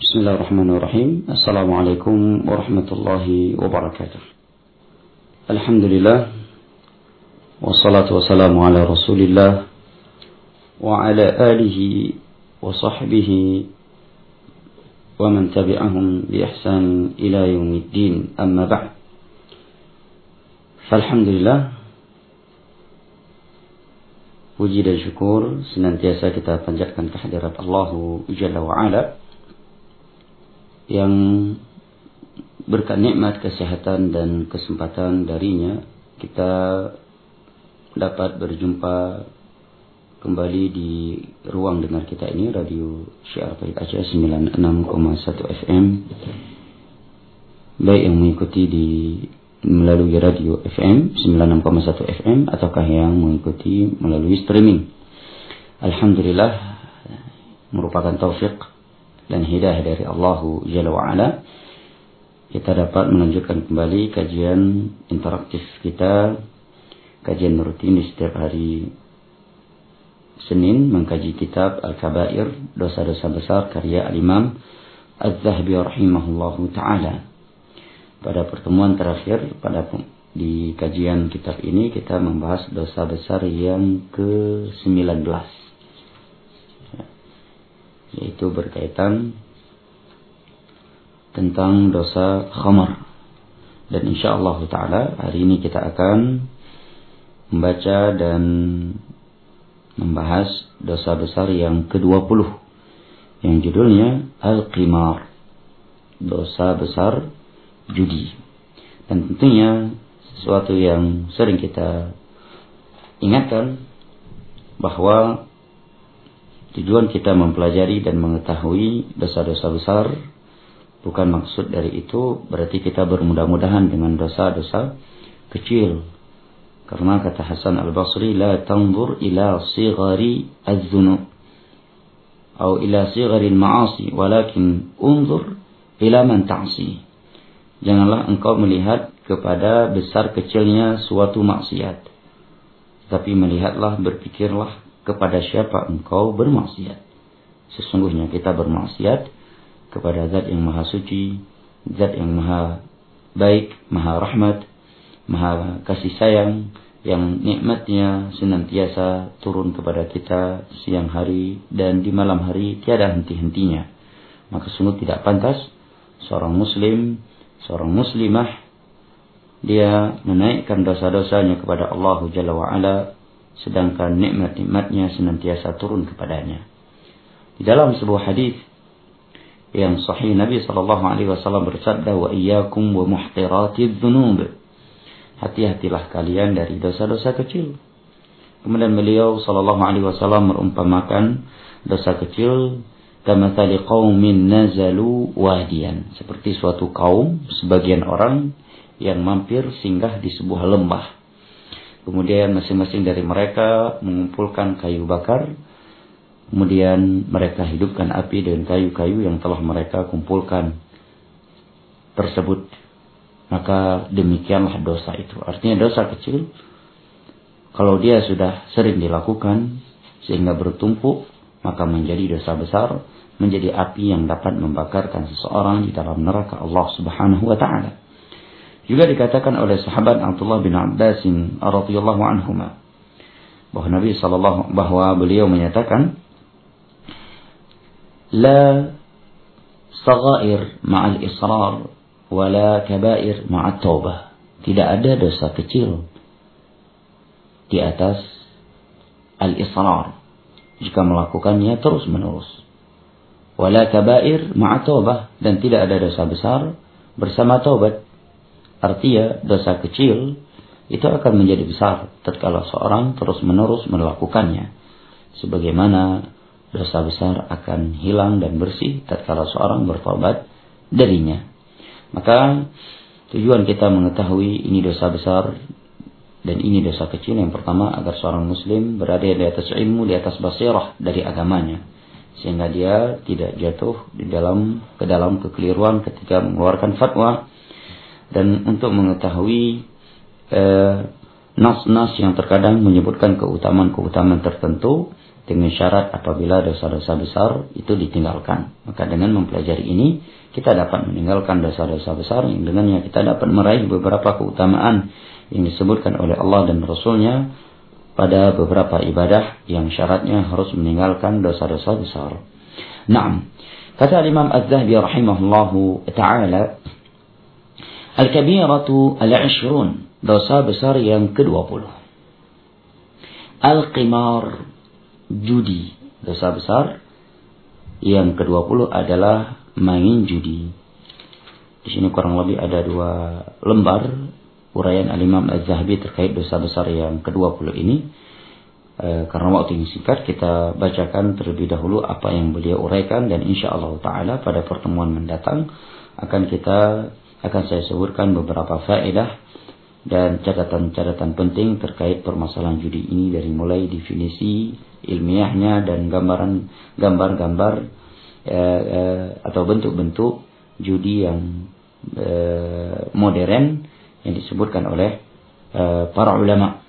بسم الله الرحمن الرحيم السلام عليكم ورحمة الله وبركاته الحمد لله والصلاة والسلام على رسول الله وعلى آله وصحبه ومن تبعهم بإحسان إلى يوم الدين أما بعد فالحمد لله Puji dan syukur senantiasa kita panjatkan kehadirat Allah Jalla wa'ala yang berkat nikmat kesehatan dan kesempatan darinya kita dapat berjumpa kembali di ruang dengar kita ini Radio Syiar Baik Aceh 96,1 FM baik yang mengikuti di melalui radio FM 96,1 FM ataukah yang mengikuti melalui streaming. Alhamdulillah merupakan taufik dan hidayah dari Allah Jalla wa'ala kita dapat melanjutkan kembali kajian interaktif kita kajian rutin di setiap hari Senin mengkaji kitab Al-Kabair dosa-dosa besar karya Al-Imam Az-Zahabi rahimahullahu taala. Pada pertemuan terakhir pada di kajian kitab ini kita membahas dosa besar yang ke-19 yaitu berkaitan tentang dosa khamar dan insyaallah taala hari ini kita akan membaca dan membahas dosa besar yang ke-20 yang judulnya Al-Qimar dosa besar judi. Dan tentunya sesuatu yang sering kita ingatkan bahwa tujuan kita mempelajari dan mengetahui dosa-dosa besar bukan maksud dari itu berarti kita bermudah-mudahan dengan dosa-dosa kecil. Karena kata Hasan Al-Basri la tanzur ila sighari az-dzunub atau ila sighari al-ma'asi walakin unzur ila man ta'si janganlah engkau melihat kepada besar kecilnya suatu maksiat. Tapi melihatlah, berpikirlah kepada siapa engkau bermaksiat. Sesungguhnya kita bermaksiat kepada zat yang maha suci, zat yang maha baik, maha rahmat, maha kasih sayang, yang nikmatnya senantiasa turun kepada kita siang hari dan di malam hari tiada henti-hentinya. Maka sungguh tidak pantas seorang muslim seorang muslimah dia menaikkan dosa-dosanya kepada Allah Jalla wa'ala sedangkan nikmat-nikmatnya senantiasa turun kepadanya. Di dalam sebuah hadis yang sahih Nabi sallallahu alaihi wasallam bersabda wa iyyakum wa muhtiratidz dzunub. Hati-hatilah kalian dari dosa-dosa kecil. Kemudian beliau sallallahu alaihi wasallam merumpamakan dosa kecil kamathali qaumin nazalu wadian seperti suatu kaum sebagian orang yang mampir singgah di sebuah lembah kemudian masing-masing dari mereka mengumpulkan kayu bakar. Kemudian mereka hidupkan api dengan kayu-kayu yang telah mereka kumpulkan tersebut. Maka demikianlah dosa itu. Artinya dosa kecil kalau dia sudah sering dilakukan sehingga bertumpuk maka menjadi dosa besar, menjadi api yang dapat membakarkan seseorang di dalam neraka Allah Subhanahu wa taala. Juga dikatakan oleh sahabat Abdullah bin Abbas radhiyallahu anhuma bahwa Nabi sallallahu bahwa beliau menyatakan la saghair ma'al israr wala kabair ma'at taubah. Tidak ada dosa kecil di atas al-israr jika melakukannya terus menerus. Wala kabair ma'a dan tidak ada dosa besar bersama taubat. Artinya dosa kecil itu akan menjadi besar tatkala seorang terus menerus melakukannya. Sebagaimana dosa besar akan hilang dan bersih tatkala seorang bertobat darinya. Maka tujuan kita mengetahui ini dosa besar dan ini dosa kecil yang pertama agar seorang muslim berada di atas ilmu, di atas basirah dari agamanya. Sehingga dia tidak jatuh di dalam ke dalam kekeliruan ketika mengeluarkan fatwa dan untuk mengetahui eh, nas-nas yang terkadang menyebutkan keutamaan-keutamaan tertentu dengan syarat apabila dosa-dosa besar itu ditinggalkan. Maka dengan mempelajari ini kita dapat meninggalkan dosa-dosa besar yang dengannya kita dapat meraih beberapa keutamaan yang disebutkan oleh Allah dan Rasulnya pada beberapa ibadah yang syaratnya harus meninggalkan dosa-dosa besar. Naam. Kata Imam Az-Zahabi rahimahullahu taala, Al-kabiratu al-ashrun, dosa besar yang ke-20. Al-qimar, judi, dosa besar yang ke-20 adalah main judi. Di sini kurang lebih ada dua lembar uraian Al-Imam Az-Zahabi terkait dosa besar yang ke-20 ini. E, karena waktu yang singkat kita bacakan terlebih dahulu apa yang beliau uraikan dan insya Allah Ta'ala pada pertemuan mendatang akan kita akan saya sebutkan beberapa faedah dan catatan-catatan penting terkait permasalahan judi ini dari mulai definisi ilmiahnya dan gambaran gambar-gambar e, e, atau bentuk-bentuk judi yang e, modern yang disebutkan oleh uh, para ulama.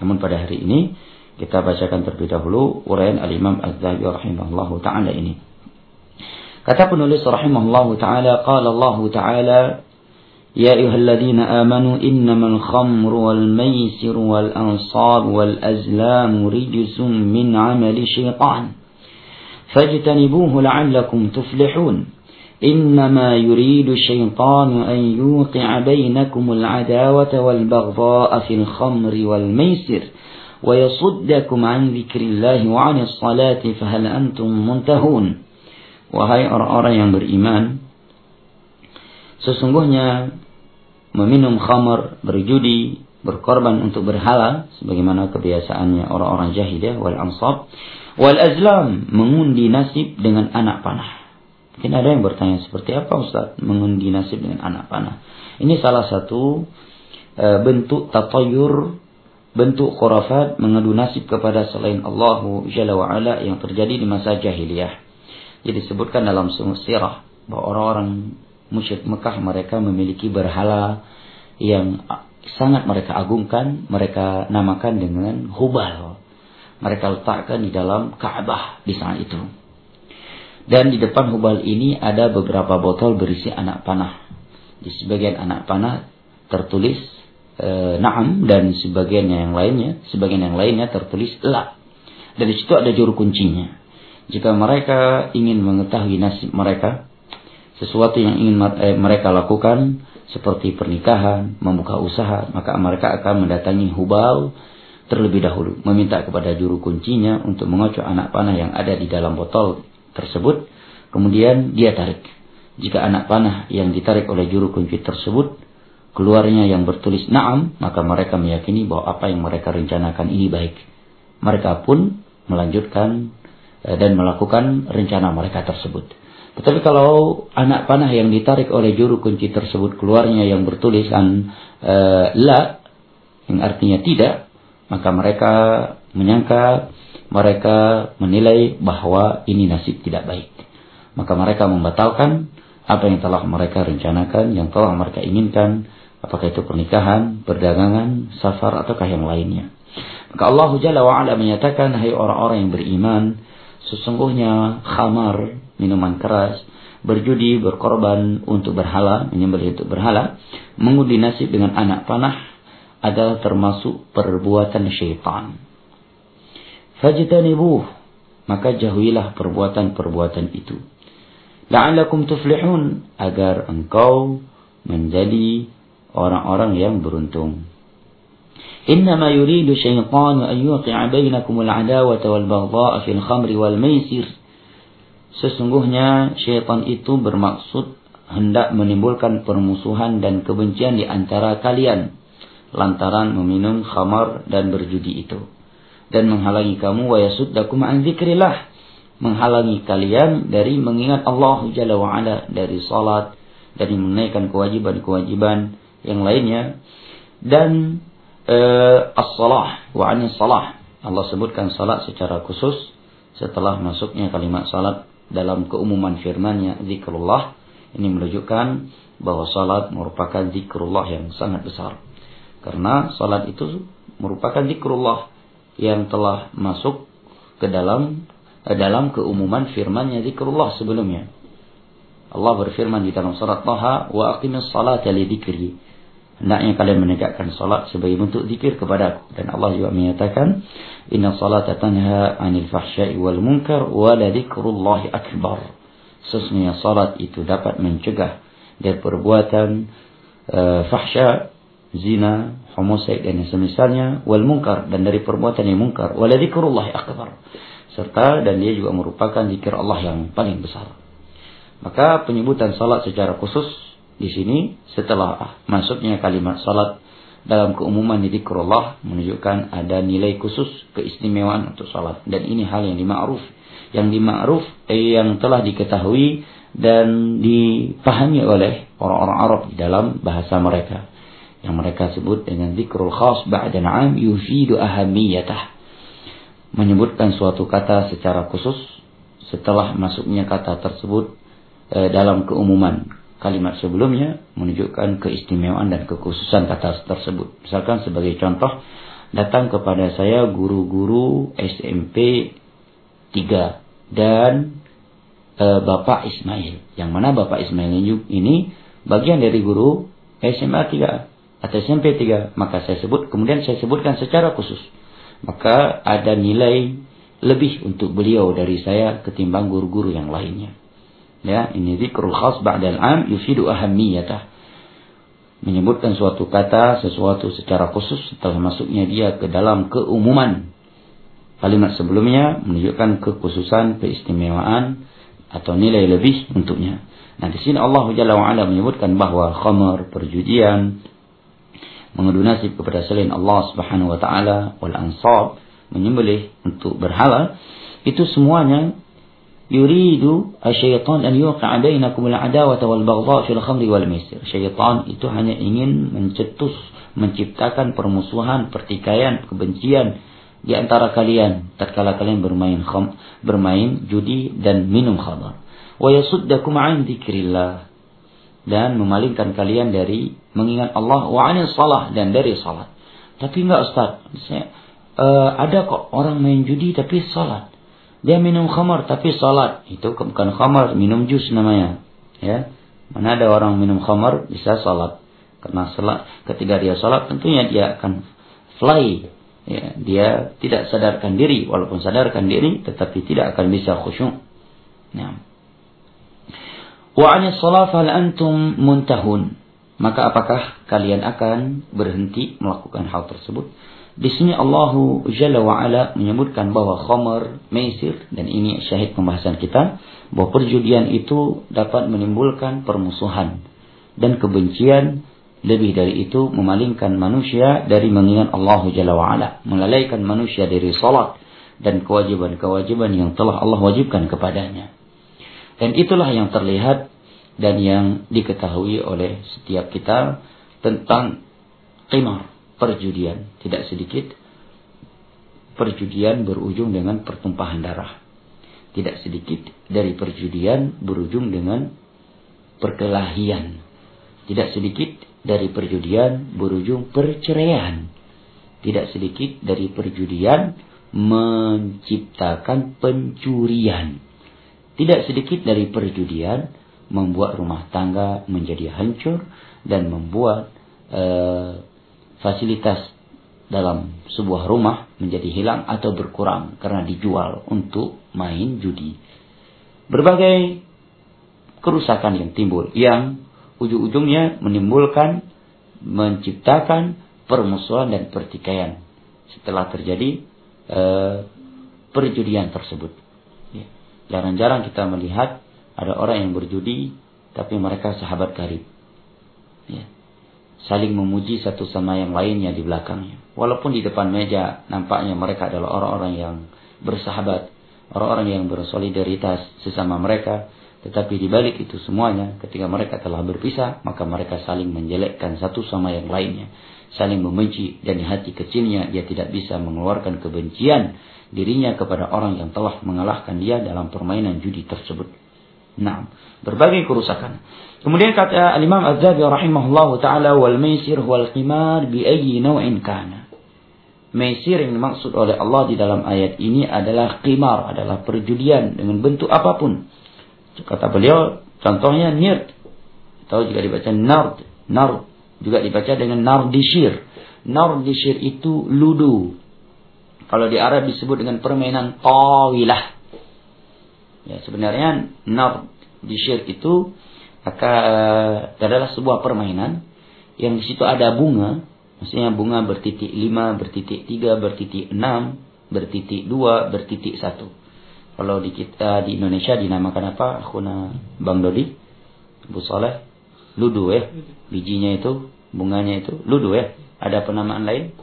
Namun pada hari ini kita bacakan terlebih dahulu uraian al-Imam Az-Zahabi rahimahullahu taala ini. Kata penulis rahimahullahu taala qala Allah taala يا أيها الذين آمنوا إنما الخمر والميسر والأنصاب والأزلام رجس من عمل الشيطان. فاجتنبوه لعلكم تفلحون. إنما يريد الشيطان أن يوقع بينكم العداوة والبغضاء في الخمر والميسر ويصدكم عن ذكر الله وعن الصلاة فهل أنتم منتهون؟ Wahai orang-orang yang beriman Sesungguhnya Meminum khamar, berjudi Berkorban untuk berhala Sebagaimana kebiasaannya orang-orang jahiliyah Wal ansab Wal azlam Mengundi nasib dengan anak panah Mungkin ada yang bertanya seperti apa Ustaz mengundi nasib dengan anak panah. Ini salah satu e, bentuk tatayur, bentuk khurafat mengadu nasib kepada selain Allah Jalla wa'ala yang terjadi di masa jahiliyah. Jadi disebutkan dalam sirah bahwa orang-orang musyrik Mekah mereka memiliki berhala yang sangat mereka agungkan, mereka namakan dengan hubal. Mereka letakkan di dalam Ka'bah di saat itu. Dan di depan hubal ini ada beberapa botol berisi anak panah. Di sebagian anak panah tertulis e, naam dan sebagian yang lainnya, sebagian yang lainnya tertulis la. Dan di situ ada juru kuncinya. Jika mereka ingin mengetahui nasib mereka, sesuatu yang ingin eh, mereka lakukan seperti pernikahan, membuka usaha, maka mereka akan mendatangi hubal terlebih dahulu, meminta kepada juru kuncinya untuk mengocok anak panah yang ada di dalam botol tersebut, kemudian dia tarik. Jika anak panah yang ditarik oleh juru kunci tersebut keluarnya yang bertulis naam, maka mereka meyakini bahwa apa yang mereka rencanakan ini baik. Mereka pun melanjutkan dan melakukan rencana mereka tersebut. Tetapi kalau anak panah yang ditarik oleh juru kunci tersebut keluarnya yang bertulisan e, la, yang artinya tidak, maka mereka menyangka mereka menilai bahwa ini nasib tidak baik. Maka mereka membatalkan apa yang telah mereka rencanakan, yang telah mereka inginkan, apakah itu pernikahan, perdagangan, safar, ataukah yang lainnya. Maka Allah Jalla wa'ala menyatakan, hai orang-orang yang beriman, sesungguhnya khamar, minuman keras, berjudi, berkorban untuk berhala, menyembelih untuk berhala, mengundi nasib dengan anak panah, adalah termasuk perbuatan syaitan. Fajtanibuh. Maka jauhilah perbuatan-perbuatan itu. La'allakum tuflihun. Agar engkau menjadi orang-orang yang beruntung. إنما يريد الشيطان أن يوقع بينكم العداوة والبغضاء في الخمر والميسر Sesungguhnya syaitan itu bermaksud hendak menimbulkan permusuhan dan kebencian di antara kalian lantaran meminum khamar dan berjudi itu dan menghalangi kamu wa yasuddakum an dzikrillah menghalangi kalian dari mengingat Allah Jalla wa ala dari salat dari menaikkan kewajiban-kewajiban yang lainnya dan uh, as-salah wa anis salah Allah sebutkan salat secara khusus setelah masuknya kalimat salat dalam keumuman firman-Nya zikrullah ini menunjukkan bahwa salat merupakan zikrullah yang sangat besar karena salat itu merupakan zikrullah yang telah masuk ke dalam eh, dalam keumuman firman-Nya zikrullah sebelumnya. Allah berfirman di dalam surat Taha, "Wa aqimis salata li dzikri." Hendaknya kalian menegakkan salat sebagai bentuk zikir kepada aku. Dan Allah juga menyatakan, "Inna salata tanha 'anil fahsya'i wal munkar wa la dzikrullahi akbar." Sesungguhnya salat itu dapat mencegah dari perbuatan uh, fahsya, zina, homoseks dan semisalnya, wal munkar dan dari perbuatan yang munkar, wa la dzikrullahi akbar. Serta dan dia juga merupakan zikir Allah yang paling besar. Maka penyebutan salat secara khusus di sini setelah masuknya kalimat salat dalam keumuman zikrullah menunjukkan ada nilai khusus keistimewaan untuk salat. Dan ini hal yang dima'ruf yang dima'ruf eh, yang telah diketahui dan dipahami oleh orang-orang Arab di dalam bahasa mereka. Yang mereka sebut dengan zikrul khas ba'da na'am yufidu ahamiyatah. Menyebutkan suatu kata secara khusus setelah masuknya kata tersebut e, dalam keumuman kalimat sebelumnya menunjukkan keistimewaan dan kekhususan kata tersebut. Misalkan sebagai contoh, datang kepada saya guru-guru SMP 3 dan e, Bapak Ismail. Yang mana Bapak Ismail ini bagian dari guru SMA 3 atau SMP 3. Maka saya sebut, kemudian saya sebutkan secara khusus. Maka ada nilai lebih untuk beliau dari saya ketimbang guru-guru yang lainnya. Ya, ini zikrul khas ba'dal am yufidu ahammiyatah. Menyebutkan suatu kata, sesuatu secara khusus setelah masuknya dia ke dalam keumuman. Kalimat sebelumnya menunjukkan kekhususan, keistimewaan atau nilai lebih untuknya. Nah, di sini Allah Jalla wa'ala menyebutkan bahwa khamar, perjudian, mengadu nasib kepada selain Allah Subhanahu wa taala wal ansab, menyembelih untuk berhala, itu semuanya yuridu asyaitan an yuqi'a bainakum al-adawata wal baghdha fil khamri wal maisir. Syaitan itu hanya ingin mencetus, menciptakan permusuhan, pertikaian, kebencian di antara kalian tatkala kalian bermain kham, bermain judi dan minum khamar. Wa yasuddakum 'an dzikrillah dan memalingkan kalian dari mengingat Allah wa 'anil salah dan dari salat. Tapi enggak Ustaz, saya, uh, ada kok orang main judi tapi salat. Dia minum khamar tapi salat. Itu bukan khamar, minum jus namanya. Ya. Mana ada orang minum khamar bisa salat. Karena salat, ketika dia salat tentunya dia akan fly. Ya, dia tidak sadarkan diri. Walaupun sadarkan diri tetapi tidak akan bisa khusyuk. Ya. Wa anis salat fal antum muntahun. Maka apakah kalian akan berhenti melakukan hal tersebut? Di sini Allah Jalla wa Ala menyebutkan bahwa khamar, maisir dan ini syahid pembahasan kita bahwa perjudian itu dapat menimbulkan permusuhan dan kebencian lebih dari itu memalingkan manusia dari mengingat Allah Jalla wa Ala, melalaikan manusia dari salat dan kewajiban-kewajiban yang telah Allah wajibkan kepadanya. Dan itulah yang terlihat dan yang diketahui oleh setiap kita tentang qimar perjudian. Tidak sedikit perjudian berujung dengan pertumpahan darah. Tidak sedikit dari perjudian berujung dengan perkelahian. Tidak sedikit dari perjudian berujung perceraian. Tidak sedikit dari perjudian menciptakan pencurian. Tidak sedikit dari perjudian membuat rumah tangga menjadi hancur dan membuat uh, fasilitas dalam sebuah rumah menjadi hilang atau berkurang karena dijual untuk main judi. Berbagai kerusakan yang timbul yang ujung-ujungnya menimbulkan menciptakan permusuhan dan pertikaian setelah terjadi e, perjudian tersebut. Ya. Jarang-jarang kita melihat ada orang yang berjudi tapi mereka sahabat karib. Ya saling memuji satu sama yang lainnya di belakangnya. Walaupun di depan meja nampaknya mereka adalah orang-orang yang bersahabat, orang-orang yang bersolidaritas sesama mereka, tetapi di balik itu semuanya ketika mereka telah berpisah, maka mereka saling menjelekkan satu sama yang lainnya, saling membenci dan di hati kecilnya dia tidak bisa mengeluarkan kebencian dirinya kepada orang yang telah mengalahkan dia dalam permainan judi tersebut. Nah, berbagai kerusakan. Kemudian kata Imam Az-Zabi rahimahullah taala wal maisir wal qimar bi ayyi naw'in kana. Mesir yang dimaksud oleh Allah di dalam ayat ini adalah qimar, adalah perjudian dengan bentuk apa pun. Kata beliau, contohnya nirt. Tahu juga dibaca nard. Nard juga dibaca dengan nardishir. Nardishir itu ludu. Kalau di Arab disebut dengan permainan tawilah. Ya, sebenarnya nardishir itu maka adalah sebuah permainan yang di situ ada bunga Maksudnya bunga bertitik lima, bertitik tiga, bertitik enam, bertitik dua, bertitik satu. Kalau di kita di Indonesia dinamakan apa? Akhuna Bang Dodi, Bu Soleh, ludu ya. Bijinya itu, bunganya itu, ludu ya. Ada penamaan lain?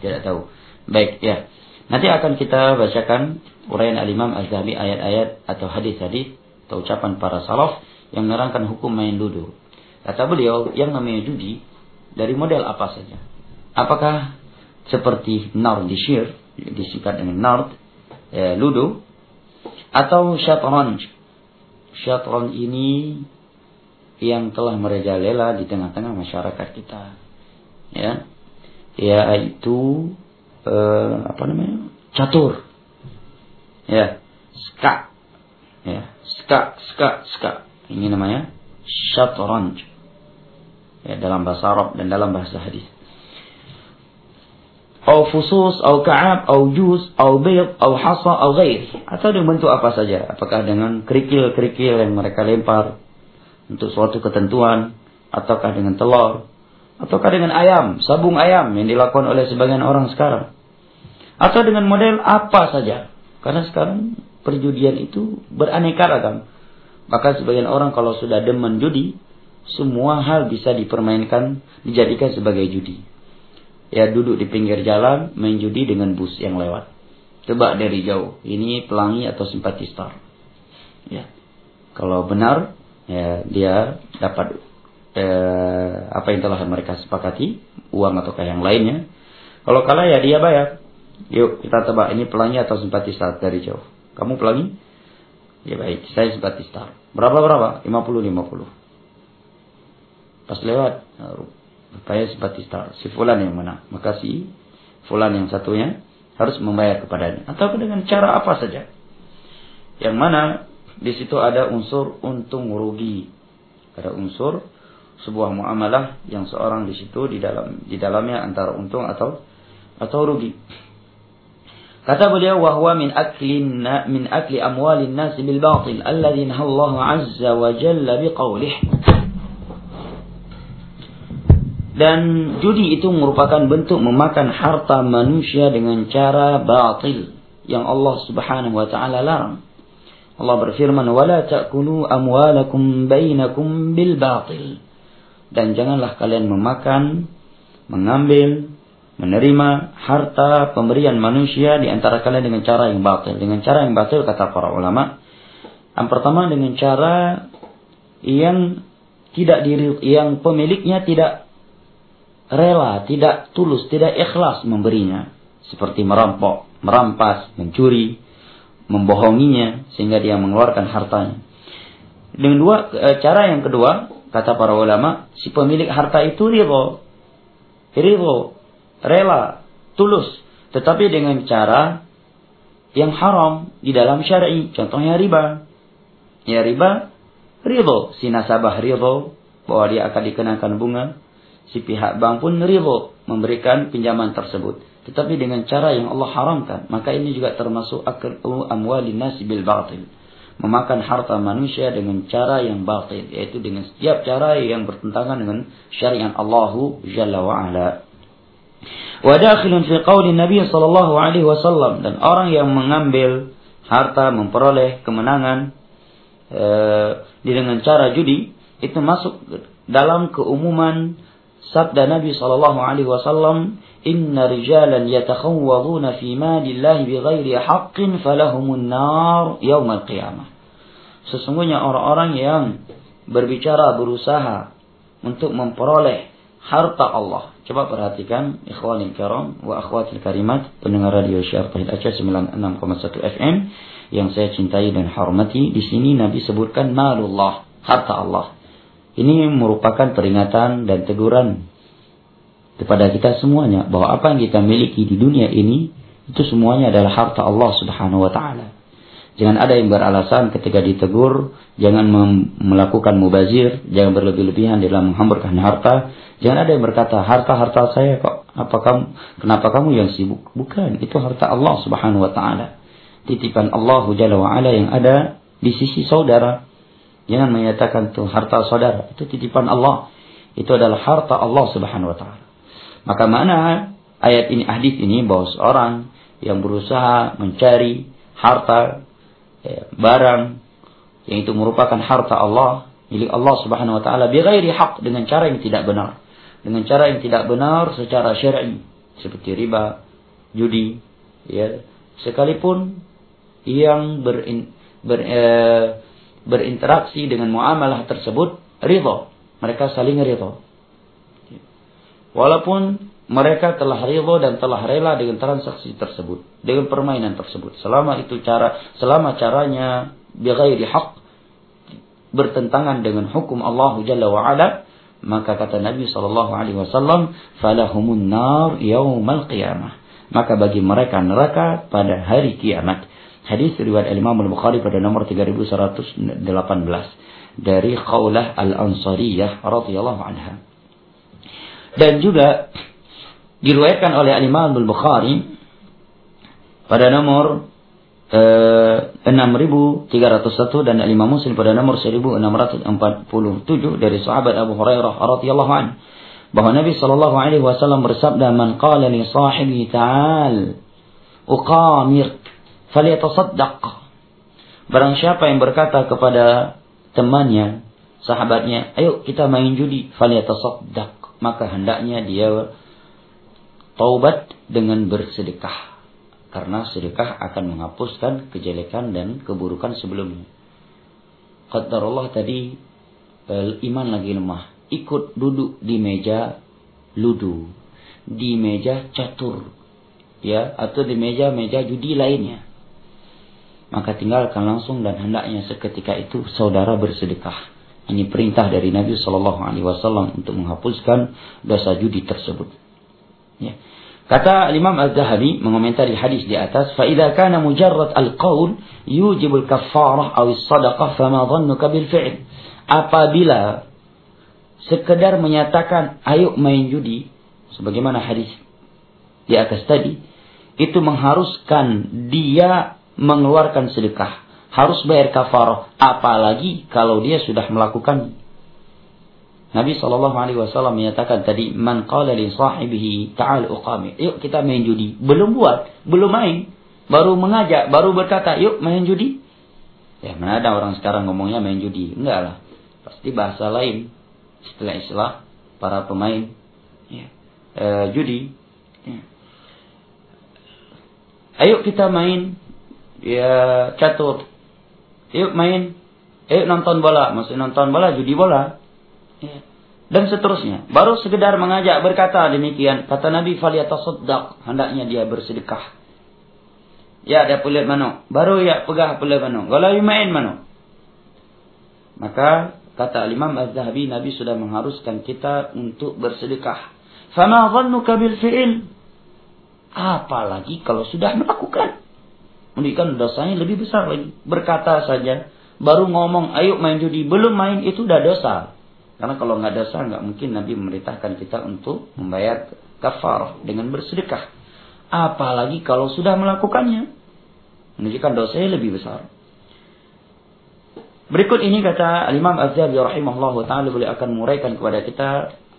Tidak tahu. Baik ya. Nanti akan kita bacakan uraian al-Imam Az-Zahabi ayat-ayat atau hadis-hadis atau ucapan para salaf yang menerangkan hukum main ludu. Kata beliau, yang namanya judi dari model apa saja. Apakah seperti nardishir, disingkat dengan nard, eh, ludo, atau syatranj. Syatranj ini yang telah merajalela di tengah-tengah masyarakat kita. Ya, yaitu eh, apa namanya? catur. Ya, ska. Ya, ska, ska, ska. Ini namanya syatranj ya, dalam bahasa Arab dan dalam bahasa hadis. Au fusus, au ka'ab, au juz, au bayt, au hasa, au ghair. Atau dengan bentuk apa saja. Apakah dengan kerikil-kerikil yang mereka lempar untuk suatu ketentuan. Ataukah dengan telur. Ataukah dengan ayam, sabung ayam yang dilakukan oleh sebagian orang sekarang. Atau dengan model apa saja. Karena sekarang perjudian itu beraneka ragam. Maka sebagian orang kalau sudah demen judi, semua hal bisa dipermainkan, dijadikan sebagai judi. Ya duduk di pinggir jalan, main judi dengan bus yang lewat. Coba dari jauh, ini pelangi atau simpatistar. Ya, kalau benar, ya dia dapat eh, apa yang telah mereka sepakati, uang atau yang lainnya. Kalau kalah ya dia bayar. Yuk kita tebak. Ini pelangi atau simpatistar dari jauh. Kamu pelangi? Ya baik, saya simpatistar. Berapa berapa? 50 50 pas lewat rupanya si Batista si fulan yang mana maka si fulan yang satunya harus membayar kepadanya. Atau dengan cara apa saja. Yang mana di situ ada unsur untung rugi. Ada unsur sebuah muamalah yang seorang di situ di dalam di dalamnya antara untung atau atau rugi kata beliau wahwa min akli min akli amwalin nas bil batil alladhi Allah azza wa jalla biqaulih dan judi itu merupakan bentuk memakan harta manusia dengan cara batil yang Allah Subhanahu wa taala larang. Allah berfirman, "Wala ta'kulu amwalakum bainakum bil batil." Dan janganlah kalian memakan, mengambil, menerima harta pemberian manusia di antara kalian dengan cara yang batil. Dengan cara yang batil kata para ulama, yang pertama dengan cara yang tidak diri, yang pemiliknya tidak rela, tidak tulus, tidak ikhlas memberinya. Seperti merampok, merampas, mencuri, membohonginya sehingga dia mengeluarkan hartanya. Dengan dua e, cara yang kedua, kata para ulama, si pemilik harta itu ridho. Ridho, rela, tulus. Tetapi dengan cara yang haram di dalam syar'i. Contohnya riba. Ya riba, ridho. Si nasabah ridho bahwa dia akan dikenakan bunga si pihak bank pun ridho memberikan pinjaman tersebut. Tetapi dengan cara yang Allah haramkan. Maka ini juga termasuk aklu amwalin nasi bil batil. Memakan harta manusia dengan cara yang batil. Yaitu dengan setiap cara yang bertentangan dengan syariat Allahu Jalla wa'ala. Wadakhilun fi qawli Nabi sallallahu alaihi wasallam dan orang yang mengambil harta memperoleh kemenangan e, dengan cara judi itu masuk dalam keumuman Sabda Nabi sallallahu alaihi wasallam, "Inna rijalan yatakhawwaduna fi malillahi bighairi haqqin falahumun nar yaumal qiyamah." Sesungguhnya orang-orang yang berbicara berusaha untuk memperoleh harta Allah. Coba perhatikan ikhwanil karam wa akhwatil karimat pendengar radio Syarqil Aceh 96,1 FM yang saya cintai dan hormati. Di sini Nabi sebutkan malullah, harta Allah. Ini merupakan peringatan dan teguran kepada kita semuanya bahwa apa yang kita miliki di dunia ini itu semuanya adalah harta Allah Subhanahu wa taala. Jangan ada yang beralasan ketika ditegur, jangan melakukan mubazir, jangan berlebih-lebihan dalam menghamburkan harta. Jangan ada yang berkata, harta-harta saya kok, apa kamu, kenapa kamu yang sibuk? Bukan, itu harta Allah Subhanahu wa taala. Titipan Allah Jalla wa ala yang ada di sisi saudara. Jangan menyatakan itu harta saudara, itu titipan Allah. Itu adalah harta Allah Subhanahu wa taala. Maka mana ayat ini hadis ini bahwa seorang yang berusaha mencari harta ya, barang yang itu merupakan harta Allah milik Allah Subhanahu wa taala bighairi hak dengan cara yang tidak benar. Dengan cara yang tidak benar secara syar'i seperti riba, judi, ya. Sekalipun yang berin, ber, e, berinteraksi dengan muamalah tersebut ridho, mereka saling ridho. Walaupun mereka telah ridho dan telah rela dengan transaksi tersebut, dengan permainan tersebut. Selama itu cara, selama caranya bighairi haq bertentangan dengan hukum Allah Jalla wa ala, maka kata Nabi sallallahu alaihi wasallam, "Falahumun nar yaumal qiyamah." Maka bagi mereka neraka pada hari kiamat. Hadis riwayat Imam Al-Bukhari pada nomor 3118 dari Khawlah Al-Ansariyah radhiyallahu anha. Dan juga diriwayatkan oleh Imam Al-Bukhari pada nomor eh, 6301 dan Imam Muslim pada nomor 1647 dari sahabat Abu Hurairah radhiyallahu anhu bahwa Nabi sallallahu alaihi wasallam bersabda man qala li sahibi ta'al uqamir falyatasaddaq barang siapa yang berkata kepada temannya sahabatnya ayo kita main judi falyatasaddaq maka hendaknya dia taubat dengan bersedekah. Karena sedekah akan menghapuskan kejelekan dan keburukan sebelumnya. Allah tadi iman lagi lemah. Ikut duduk di meja ludu. Di meja catur. Ya, atau di meja-meja judi lainnya. Maka tinggalkan langsung dan hendaknya seketika itu saudara bersedekah ini perintah dari Nabi Shallallahu Alaihi Wasallam untuk menghapuskan dosa judi tersebut. Ya. Kata Imam Az-Zahabi mengomentari hadis di atas, "Fa'idha kana mujarrad al-qaul yujibul kaffarah aw sadaqah fama dhannuka bil fi'l." Apabila sekedar menyatakan ayo main judi sebagaimana hadis di atas tadi itu mengharuskan dia mengeluarkan sedekah harus bayar kafarah. Apalagi kalau dia sudah melakukan. Nabi Shallallahu Alaihi Wasallam menyatakan tadi, man qala li sahibihi ta'al uqami. Yuk kita main judi. Belum buat, belum main. Baru mengajak, baru berkata, yuk main judi. Ya mana ada orang sekarang ngomongnya main judi. Enggak lah. Pasti bahasa lain. Setelah istilah para pemain ya. e, judi. Ya. Ayo kita main ya catur Yuk main. Yuk nonton bola. Maksud nonton bola, judi bola. Ya. Dan seterusnya. Baru sekedar mengajak berkata demikian. Kata Nabi, Faliyatasaddaq. Hendaknya dia bersedekah. Ya, ada pulit mano. Baru ya pegah pulit mano. Kalau main mano. Maka kata Imam Az-Zahabi, Nabi sudah mengharuskan kita untuk bersedekah. Fama dhannuka bil fi'il. Apalagi kalau sudah melakukan menunjukkan dosanya lebih besar lagi. Berkata saja, baru ngomong, ayo main judi, belum main itu udah dosa. Karena kalau nggak dosa, nggak mungkin Nabi memerintahkan kita untuk membayar kafar dengan bersedekah. Apalagi kalau sudah melakukannya, menunjukkan dosanya lebih besar. Berikut ini kata Imam Az-Zahabi rahimahullah ta'ala boleh akan menguraikan kepada kita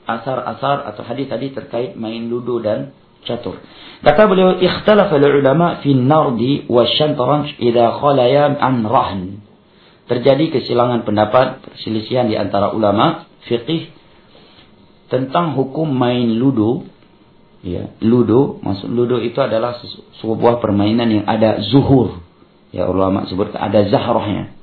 asar-asar atau hadis-hadis terkait main ludo dan catur. Kata beliau, ikhtalafa ulama fi nardi wa syantranj idza khalaya an rahn. Terjadi kesilangan pendapat, perselisihan di antara ulama fiqih tentang hukum main ludo. Ya, ludo, maksud ludo itu adalah sebuah permainan yang ada zuhur. Ya, ulama sebut ada zahrahnya.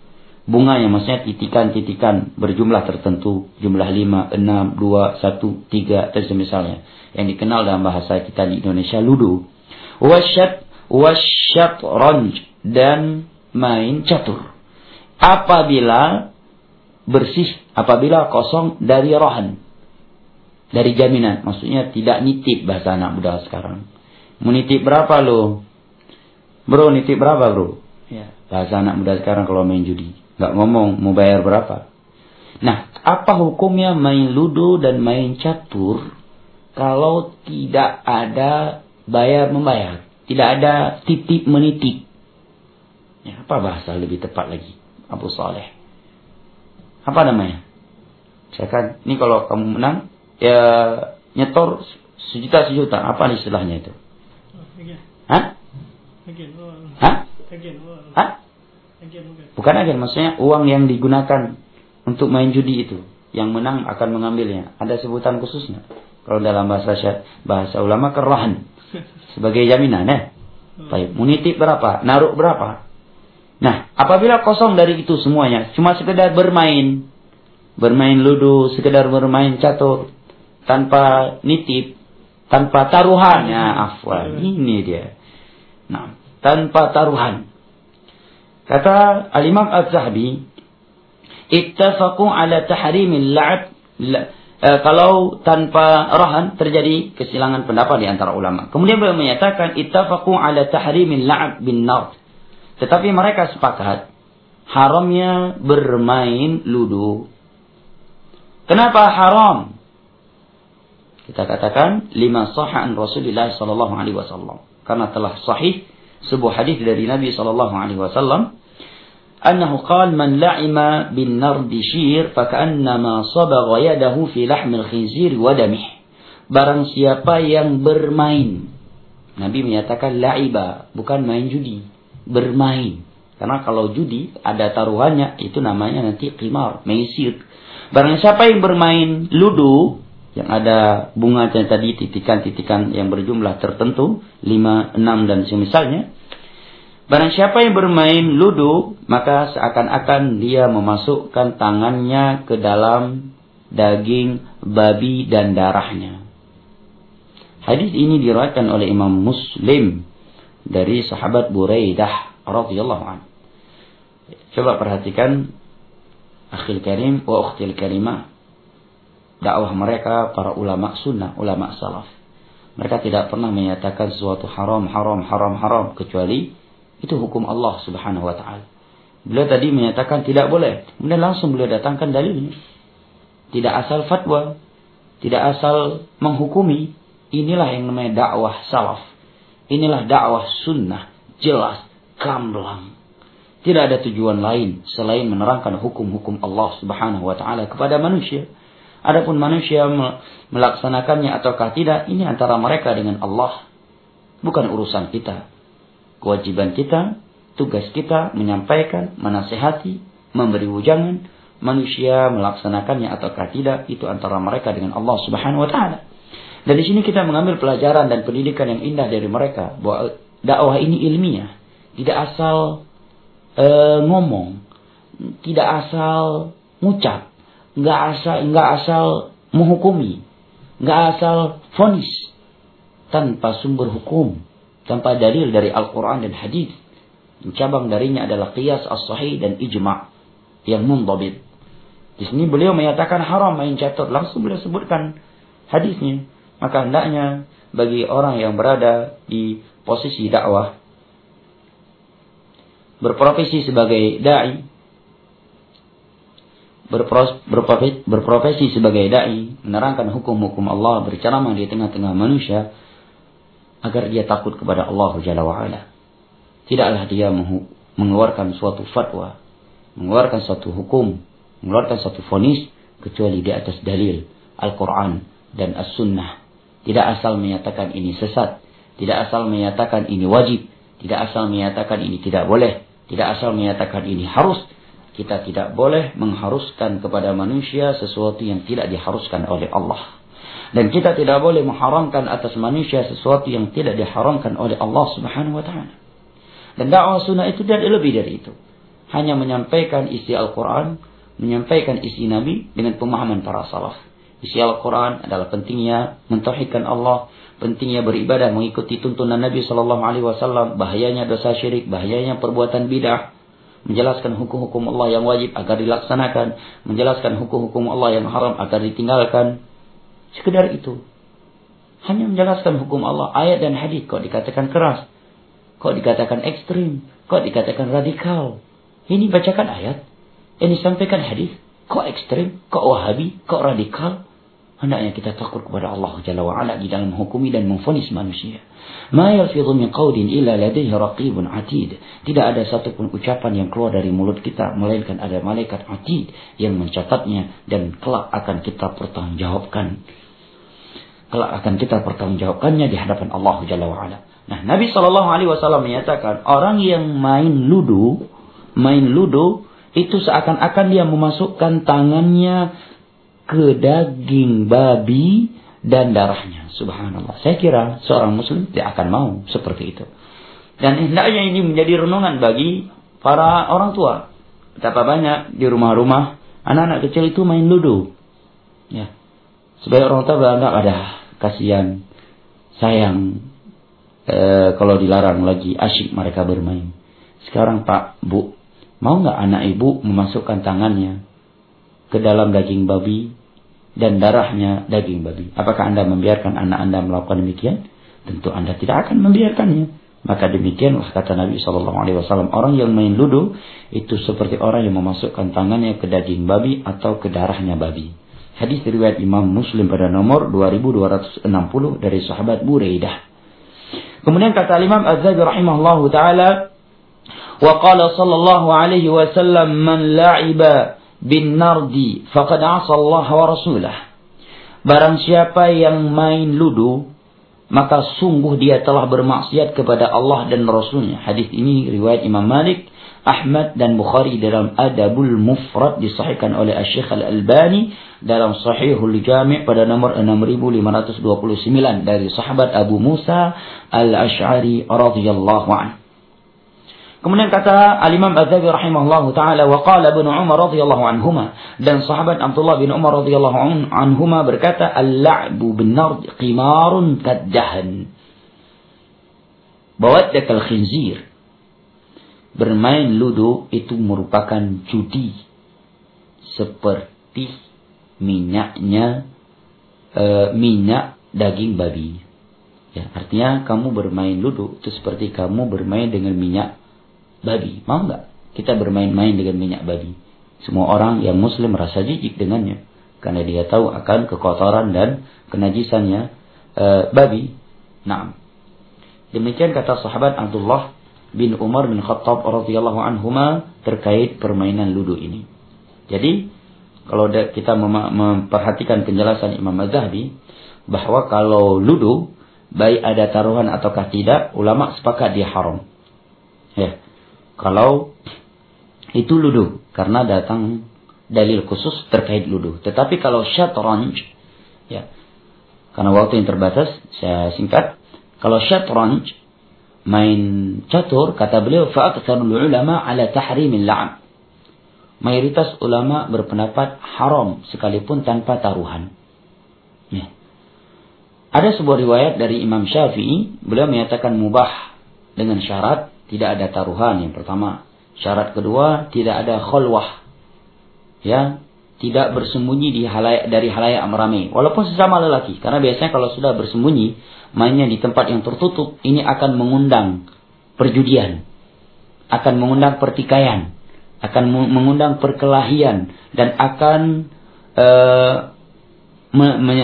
Bunganya maksudnya titikan-titikan berjumlah tertentu, jumlah 5, 6, 2, 1, 3 dan semisalnya yang dikenal dalam bahasa kita di Indonesia ludo. Wasyat wasyatranj dan main catur. Apabila bersih, apabila kosong dari rohan. dari jaminan. Maksudnya tidak nitip bahasa anak muda sekarang. Menitip berapa lo? Bro, nitip berapa bro? Ya. Bahasa anak muda sekarang kalau main judi. Nggak ngomong mau bayar berapa. Nah, apa hukumnya main ludo dan main catur kalau tidak ada bayar membayar? Tidak ada titip menitip. Ya, apa bahasa lebih tepat lagi? Abu Saleh. Apa namanya? Saya kan, ini kalau kamu menang, ya nyetor sejuta sejuta apa istilahnya itu Hah? Hah? Hah? Bukan agen, maksudnya uang yang digunakan untuk main judi itu. Yang menang akan mengambilnya. Ada sebutan khususnya. Kalau dalam bahasa bahasa ulama kerrahan. Sebagai jaminan ya. Baik, munitip berapa? Naruh berapa? Nah, apabila kosong dari itu semuanya, cuma sekedar bermain, bermain ludo, sekedar bermain catur, tanpa nitip, tanpa taruhannya, afwan. Ini dia. Nah, tanpa taruhan. Kata Al-Imam Az-Zahabi, ittafaqu ala tahrimil la'ab e, kalau tanpa rahan terjadi kesilangan pendapat di antara ulama. Kemudian beliau menyatakan ittafaqu ala tahrimil la'ab bin nard. Tetapi mereka sepakat haramnya bermain ludo. Kenapa haram? Kita katakan lima sahan Rasulullah sallallahu alaihi wasallam. Karena telah sahih sebuah hadis dari Nabi sallallahu alaihi wasallam أنه قال من لعم بالنرد شير فكأنما صبغ يده في لحم الخنزير ودمه Barang siapa yang bermain Nabi menyatakan la'iba Bukan main judi Bermain Karena kalau judi ada taruhannya Itu namanya nanti qimar, meisir Barang siapa yang bermain ludo yang ada bunga tadi titikan-titikan yang berjumlah tertentu, 5, 6 dan semisalnya. Barang siapa yang bermain ludo, maka seakan-akan dia memasukkan tangannya ke dalam daging babi dan darahnya. Hadis ini diriwayatkan oleh Imam Muslim dari sahabat Buraidah radhiyallahu anhu. Coba perhatikan akhil karim wa ukhtil karimah dakwah mereka para ulama sunnah, ulama salaf. Mereka tidak pernah menyatakan sesuatu haram, haram, haram, haram kecuali itu hukum Allah Subhanahu wa taala. Beliau tadi menyatakan tidak boleh, kemudian langsung beliau datangkan dalilnya. Tidak asal fatwa, tidak asal menghukumi. Inilah yang namanya dakwah salaf. Inilah dakwah sunnah, jelas, gamblang. Tidak ada tujuan lain selain menerangkan hukum-hukum Allah Subhanahu wa taala kepada manusia. Adapun manusia melaksanakannya ataukah tidak, ini antara mereka dengan Allah. Bukan urusan kita. Kewajiban kita, tugas kita menyampaikan, menasehati, memberi ujangan. Manusia melaksanakannya ataukah tidak, itu antara mereka dengan Allah subhanahu wa ta'ala. Dan di sini kita mengambil pelajaran dan pendidikan yang indah dari mereka. Bahwa dakwah ini ilmiah. Tidak asal e, ngomong. Tidak asal ngucap nggak asal nggak asal menghukumi, nggak asal fonis tanpa sumber hukum, tanpa dalil dari Al-Quran dan Hadis. Cabang darinya adalah qiyas as-sahih dan ijma' yang mundabit. Di sini beliau menyatakan haram main catur, langsung beliau sebutkan hadisnya. Maka hendaknya bagi orang yang berada di posisi dakwah berprofesi sebagai dai berprofesi, sebagai dai, menerangkan hukum-hukum Allah, berceramah di tengah-tengah manusia agar dia takut kepada Allah Jalla wa ala. Tidaklah dia mengeluarkan suatu fatwa, mengeluarkan suatu hukum, mengeluarkan suatu fonis kecuali di atas dalil Al-Qur'an dan As-Sunnah. Tidak asal menyatakan ini sesat, tidak asal menyatakan ini wajib, tidak asal menyatakan ini tidak boleh, tidak asal menyatakan ini harus, kita tidak boleh mengharuskan kepada manusia sesuatu yang tidak diharuskan oleh Allah. Dan kita tidak boleh mengharamkan atas manusia sesuatu yang tidak diharamkan oleh Allah Subhanahu wa taala. Dan dakwah sunnah itu tidak lebih dari itu. Hanya menyampaikan isi Al-Quran, menyampaikan isi Nabi dengan pemahaman para salaf. Isi Al-Quran adalah pentingnya mentauhidkan Allah, pentingnya beribadah mengikuti tuntunan Nabi Shallallahu Alaihi Wasallam, bahayanya dosa syirik, bahayanya perbuatan bidah, menjelaskan hukum-hukum Allah yang wajib agar dilaksanakan, menjelaskan hukum-hukum Allah yang haram agar ditinggalkan. Sekedar itu. Hanya menjelaskan hukum Allah, ayat dan hadis. Kok dikatakan keras? Kok dikatakan ekstrim? Kok dikatakan radikal? Ini bacakan ayat. Ini sampaikan hadis. Kok ekstrim? Kok wahabi? Kok radikal? Hendaknya kita takut kepada Allah Jalla wa'ala di dalam menghukumi dan memfonis manusia. Ma yalfidhu min qawlin illa ladaihi raqibun atid. Tidak ada satupun ucapan yang keluar dari mulut kita melainkan ada malaikat atid yang mencatatnya dan kelak akan kita pertanggungjawabkan. Kelak akan kita pertanggungjawabkannya di hadapan Allah Jalla wa'ala. Nah, Nabi Shallallahu Alaihi Wasallam menyatakan orang yang main ludo, main ludo itu seakan-akan dia memasukkan tangannya ke daging babi dan darahnya. Subhanallah. Saya kira seorang muslim tidak akan mau seperti itu. Dan hendaknya ini menjadi renungan bagi para orang tua. Betapa banyak di rumah-rumah anak-anak kecil itu main ludo. Ya. Sebagai orang tua beranggap ada kasihan, sayang e, kalau dilarang lagi asyik mereka bermain. Sekarang Pak, Bu, mau nggak anak ibu memasukkan tangannya ke dalam daging babi dan darahnya daging babi. Apakah Anda membiarkan anak Anda melakukan demikian? Tentu Anda tidak akan membiarkannya. Maka demikianlah kata Nabi Shallallahu Alaihi Wasallam orang yang main ludo itu seperti orang yang memasukkan tangannya ke daging babi atau ke darahnya babi. Hadis riwayat Imam Muslim pada nomor 2260 dari sahabat Buraidah. Kemudian kata Imam Az-Zabi rahimahullahu taala wa qala sallallahu alaihi wasallam man la'iba bin nardi faqad asa Allah wa rasulah. Barang siapa yang main ludo, maka sungguh dia telah bermaksiat kepada Allah dan Rasulnya. Hadis ini riwayat Imam Malik, Ahmad dan Bukhari dalam Adabul Mufrad disahihkan oleh Syekh Al-Albani dalam Sahihul Jami' pada nomor 6529 dari sahabat Abu Musa Al-Asy'ari radhiyallahu anhu. Kemudian kata Al-Imam Az-Zabi rahimahullahu taala wa qala Ibnu Umar radhiyallahu anhuma dan sahabat Abdullah bin Umar radhiyallahu anhuma berkata al-la'bu bin nard qimarun kaddahan. Bawadakal khinzir. Bermain ludo itu merupakan judi seperti minyaknya e, minyak daging babi. Ya, artinya kamu bermain ludo itu seperti kamu bermain dengan minyak babi. Mau nggak kita bermain-main dengan minyak babi? Semua orang yang muslim merasa jijik dengannya. Karena dia tahu akan kekotoran dan kenajisannya e, babi. Nah, demikian kata sahabat Abdullah bin Umar bin Khattab radhiyallahu anhuma terkait permainan ludo ini. Jadi kalau kita memperhatikan penjelasan Imam Az-Zahabi bahwa kalau ludo baik ada taruhan ataukah tidak, ulama sepakat dia haram. Ya kalau itu ludu karena datang dalil khusus terkait ludu. Tetapi kalau syatranj ya karena waktu yang terbatas saya singkat. Kalau syatranj main catur kata beliau fa'aktsarul ulama ala tahrimil la'ab. Mayoritas ulama berpendapat haram sekalipun tanpa taruhan. Ya. Ada sebuah riwayat dari Imam Syafi'i, beliau menyatakan mubah dengan syarat tidak ada taruhan yang pertama. Syarat kedua, tidak ada khulwah. Ya, tidak bersembunyi di halayak, dari halayak ramai. Walaupun sesama lelaki. Karena biasanya kalau sudah bersembunyi, mainnya di tempat yang tertutup, ini akan mengundang perjudian. Akan mengundang pertikaian. Akan mengundang perkelahian. Dan akan uh,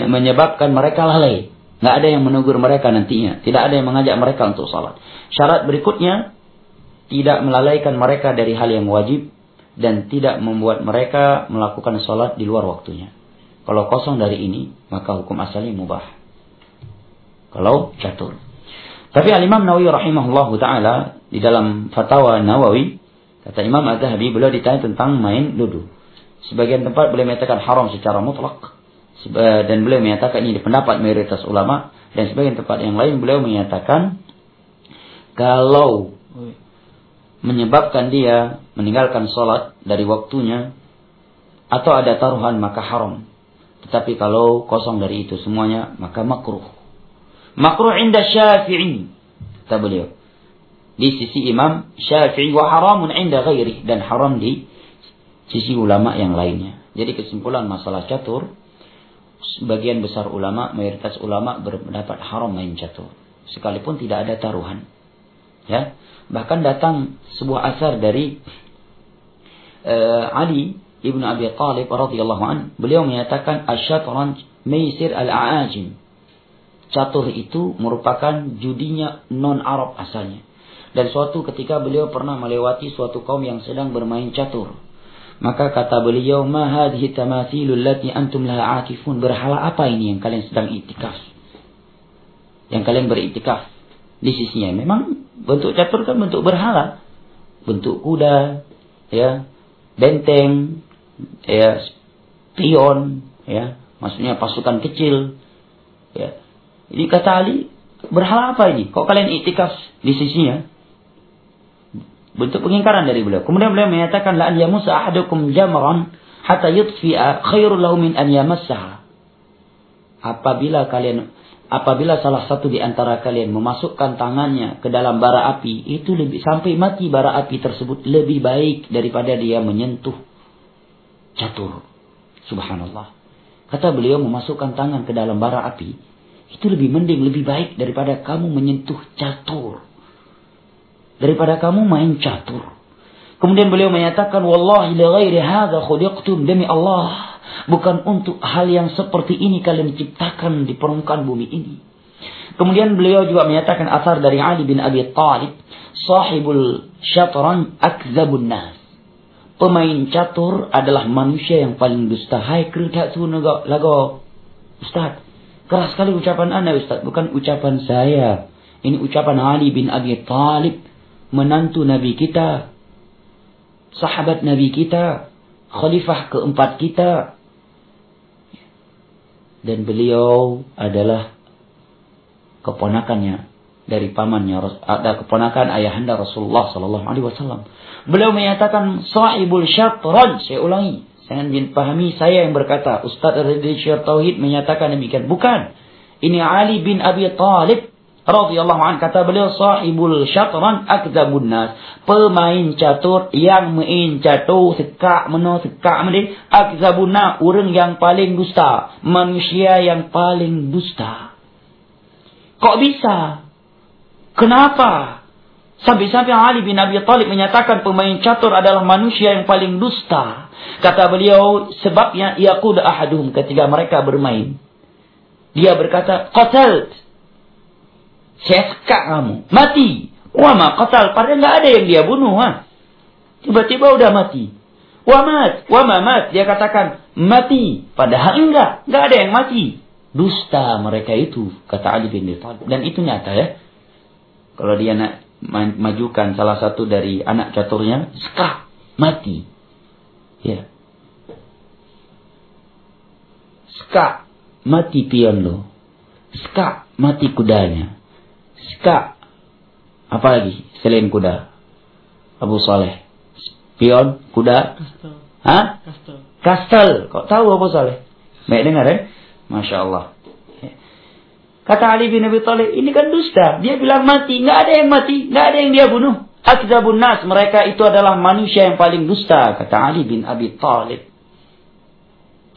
menyebabkan mereka lalai. Nggak ada yang menegur mereka nantinya. Tidak ada yang mengajak mereka untuk salat. Syarat berikutnya, tidak melalaikan mereka dari hal yang wajib dan tidak membuat mereka melakukan sholat di luar waktunya. Kalau kosong dari ini, maka hukum asalnya mubah. Kalau catur. Tapi Al-Imam Nawawi rahimahullah ta'ala di dalam fatwa Nawawi, kata Imam Az-Zahabi, beliau ditanya tentang main ludu. Sebagian tempat beliau menyatakan haram secara mutlak dan beliau menyatakan ini pendapat mayoritas ulama dan sebagian tempat yang lain beliau menyatakan kalau menyebabkan dia meninggalkan sholat dari waktunya atau ada taruhan maka haram. Tetapi kalau kosong dari itu semuanya maka makruh. Makruh inda syafi'i. Kata beliau. Di sisi imam syafi'i wa haramun inda ghairi. Dan haram di sisi ulama yang lainnya. Jadi kesimpulan masalah catur sebagian besar ulama, mayoritas ulama berpendapat haram main catur. Sekalipun tidak ada taruhan. Ya. Bahkan datang sebuah asar dari uh, Ali ibnu Abi Talib radhiyallahu an, beliau menyatakan asyatran maisir al-aajim. Catur itu merupakan judinya non Arab asalnya. Dan suatu ketika beliau pernah melewati suatu kaum yang sedang bermain catur. Maka kata beliau, "Ma hadhihi tamathilul lati antum laha akifun?" Berhala apa ini yang kalian sedang itikaf? Yang kalian beritikaf di sisinya. Memang bentuk catur kan bentuk berhala. Bentuk kuda, ya, benteng, ya, pion, ya, maksudnya pasukan kecil, ya. Jadi kata Ali, berhala apa ini? Kok kalian itikaf di sisinya? Bentuk pengingkaran dari beliau. Kemudian beliau menyatakan la an yamusa ahadukum jamran hatta yutfi'a khairul lahu min an yamassaha. Apabila kalian apabila salah satu di antara kalian memasukkan tangannya ke dalam bara api, itu lebih sampai mati bara api tersebut lebih baik daripada dia menyentuh catur. Subhanallah. Kata beliau memasukkan tangan ke dalam bara api, itu lebih mending, lebih baik daripada kamu menyentuh catur daripada kamu main catur. Kemudian beliau menyatakan, Wallahi la ghairi hadha khuliqtum demi Allah. Bukan untuk hal yang seperti ini kalian diciptakan di permukaan bumi ini. Kemudian beliau juga menyatakan asar dari Ali bin Abi Talib. Sahibul syatran akzabun nas. Pemain catur adalah manusia yang paling dusta. Hai kerja tu lago. Ustaz, keras sekali ucapan anda Ustaz. Bukan ucapan saya. Ini ucapan Ali bin Abi Talib menantu Nabi kita, sahabat Nabi kita, khalifah keempat kita. Dan beliau adalah keponakannya dari pamannya ada keponakan ayahanda Rasulullah sallallahu alaihi wasallam. Beliau menyatakan sahibul syatran, saya ulangi. Jangan pahami saya yang berkata, Ustaz Radhi Syar Tauhid menyatakan demikian. Bukan. Ini Ali bin Abi Talib radhiyallahu an kata beliau sahibul syatran akzabun nas. Pemain catur yang main catur sekak meno sekak mende akzabuna orang yang paling dusta manusia yang paling dusta. Kok bisa? Kenapa? Sampai-sampai Ali bin Abi Thalib menyatakan pemain catur adalah manusia yang paling dusta. Kata beliau sebabnya yaqud ahaduhum ketika mereka bermain. Dia berkata qatalt sekak kamu. Mati. Wah qatal. Padahal nggak ada yang dia bunuh. Tiba-tiba udah mati. Wamat. Wamamat. Dia katakan mati. Padahal enggak. Enggak ada yang mati. Dusta mereka itu. Kata Ali bin Thalib. Dan itu nyata ya. Kalau dia nak majukan salah satu dari anak caturnya. Sekak. Mati. Ya. Sekak. Mati pion lo. Sekak. Mati kudanya. Ska. Apa lagi selain kuda? Abu Saleh. Pion, kuda. Kastel. Hah? Kastel. Kastel. Kok tahu Abu Saleh? Baik dengar ya? Masya Allah. Kata Ali bin Abi Thalib, ini kan dusta. Dia bilang mati. Nggak ada yang mati. Nggak ada yang dia bunuh. Akzabun nas. Mereka itu adalah manusia yang paling dusta. Kata Ali bin Abi Thalib.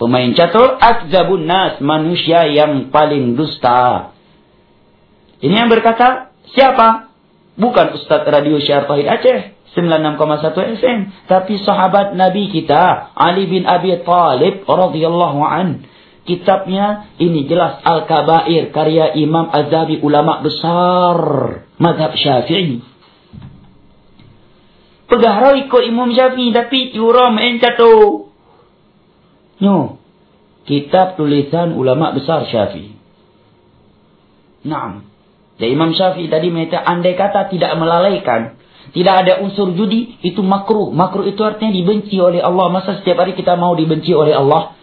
Pemain catur. Akzabun nas. Manusia yang paling dusta. Ini yang berkata siapa? Bukan Ustadz Radio Syiar Tauhid Aceh 96,1 FM, tapi sahabat Nabi kita Ali bin Abi Talib radhiyallahu an. Kitabnya ini jelas Al-Kabair karya Imam Azabi ulama besar madhab Syafi'i. Pegahrau ikut Imam Syafi'i tapi yuram encatu. No. Kitab tulisan ulama besar Syafi'i. Naam. Dan Imam Syafi'i tadi mengatakan andai kata tidak melalaikan, tidak ada unsur judi, itu makruh. Makruh itu artinya dibenci oleh Allah. Masa setiap hari kita mau dibenci oleh Allah?